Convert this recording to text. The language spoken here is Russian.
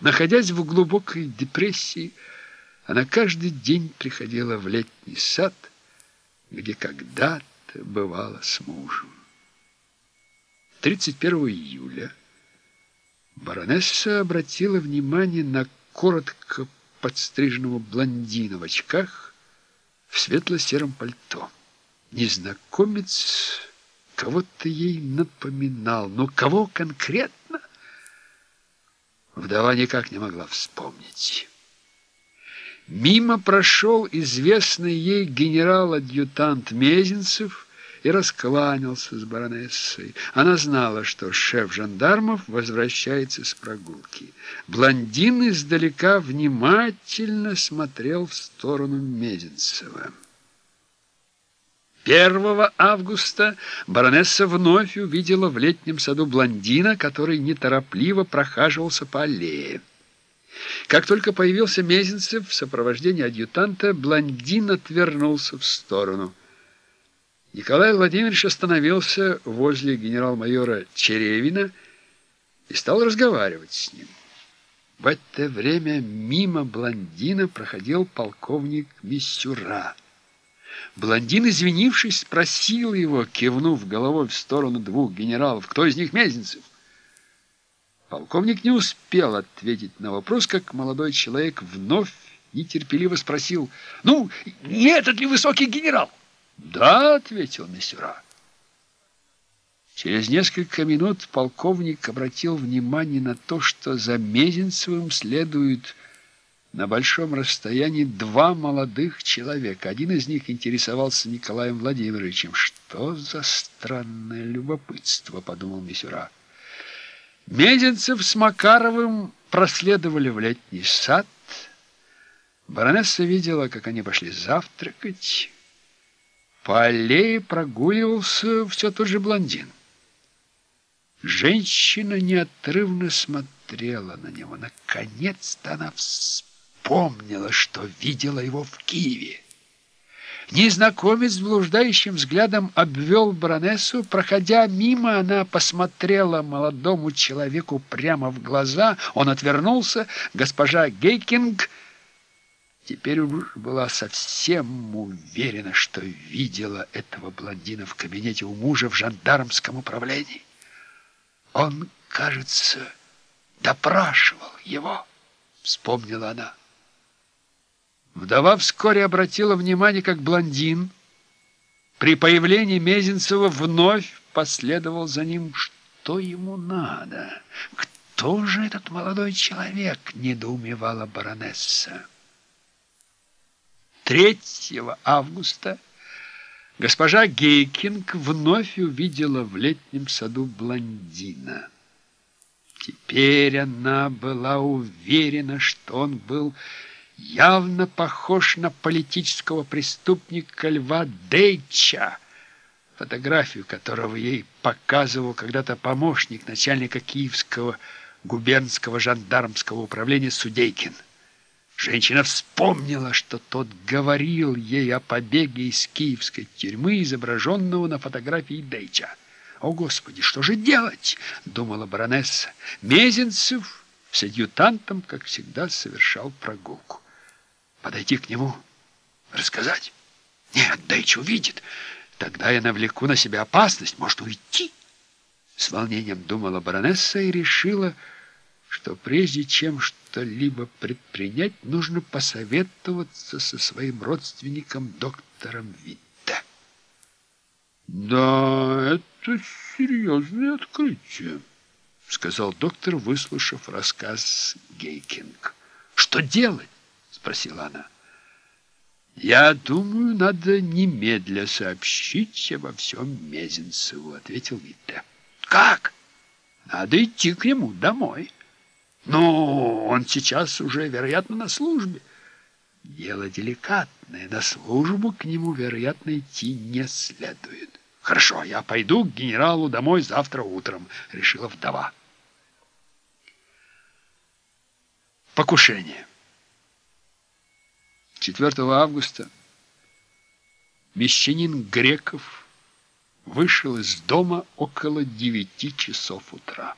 Находясь в глубокой депрессии, она каждый день приходила в летний сад, где когда-то бывала с мужем. 31 июля баронесса обратила внимание на коротко подстриженного блондина в очках в светло-сером пальто. Незнакомец кого-то ей напоминал, но кого конкретно, вдова никак не могла вспомнить. Мимо прошел известный ей генерал-адъютант Мезенцев и раскланялся с баронессой. Она знала, что шеф жандармов возвращается с прогулки. Блондин издалека внимательно смотрел в сторону Мезенцева. 1 августа баронесса вновь увидела в летнем саду блондина, который неторопливо прохаживался по аллее. Как только появился Мезенцев в сопровождении адъютанта, блондин отвернулся в сторону. Николай Владимирович остановился возле генерал-майора Черевина и стал разговаривать с ним. В это время мимо блондина проходил полковник Миссюра. Блондин, извинившись, спросил его, кивнув головой в сторону двух генералов, кто из них Мезенцев. Полковник не успел ответить на вопрос, как молодой человек вновь нетерпеливо спросил, «Ну, не этот ли высокий генерал?» «Да», — ответил Мессюра. Через несколько минут полковник обратил внимание на то, что за Мезенцевым следует на большом расстоянии два молодых человека. Один из них интересовался Николаем Владимировичем. «Что за странное любопытство?» — подумал Мессюра. Мезенцев с Макаровым проследовали в летний сад. Баронесса видела, как они пошли завтракать. По аллее прогуливался все тот же блондин. Женщина неотрывно смотрела на него. Наконец-то она вспомнила, что видела его в Киеве. Незнакомец блуждающим взглядом обвел баронессу. Проходя мимо, она посмотрела молодому человеку прямо в глаза. Он отвернулся. Госпожа Гейкинг теперь уж была совсем уверена, что видела этого блондина в кабинете у мужа в жандармском управлении. Он, кажется, допрашивал его, вспомнила она. Вдова вскоре обратила внимание, как блондин при появлении Мезенцева вновь последовал за ним. Что ему надо? Кто же этот молодой человек? недоумевала баронесса. 3 августа госпожа Гейкинг вновь увидела в летнем саду блондина. Теперь она была уверена, что он был явно похож на политического преступника Льва Дейча, фотографию которого ей показывал когда-то помощник начальника Киевского губернского жандармского управления Судейкин. Женщина вспомнила, что тот говорил ей о побеге из киевской тюрьмы, изображенного на фотографии Дейча. «О, Господи, что же делать?» — думала баронесса. Мезенцев с адъютантом, как всегда, совершал прогулку подойти к нему, рассказать. Нет, Дэйч увидит. Тогда я навлеку на себя опасность, может уйти. С волнением думала баронесса и решила, что прежде чем что-либо предпринять, нужно посоветоваться со своим родственником доктором Витте. «Да, это серьезное открытие», — сказал доктор, выслушав рассказ Гейкинг. «Что делать?» Спросила она. «Я думаю, надо немедля сообщить обо всем Мезенцеву», — ответил Витте. «Как? Надо идти к нему домой. Ну, он сейчас уже, вероятно, на службе. Дело деликатное, на службу к нему, вероятно, идти не следует». «Хорошо, я пойду к генералу домой завтра утром», — решила вдова. Покушение. 4 августа мещанин Греков вышел из дома около девяти часов утра.